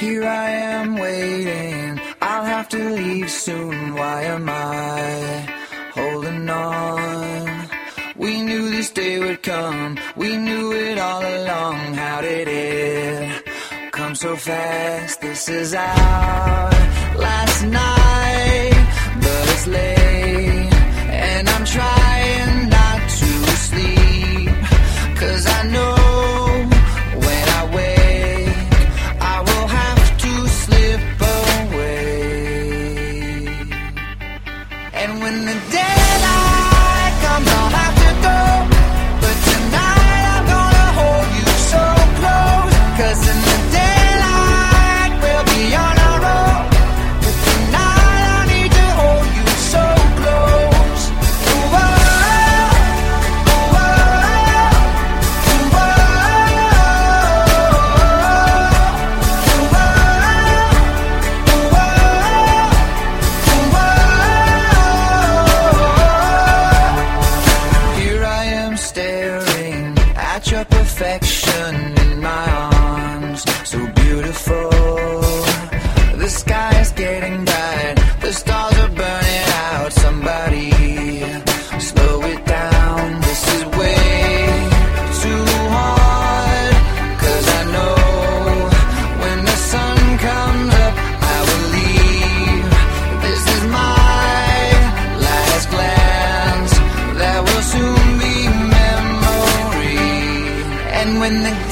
Here I am waiting. I'll have to leave soon. Why am I holding on? We knew this day would come. We knew it all along. How did it come so fast? This is our last night, but it's late, And when the daylight comes, I'll got your perfection in my arms, so beautiful. The sky is getting when the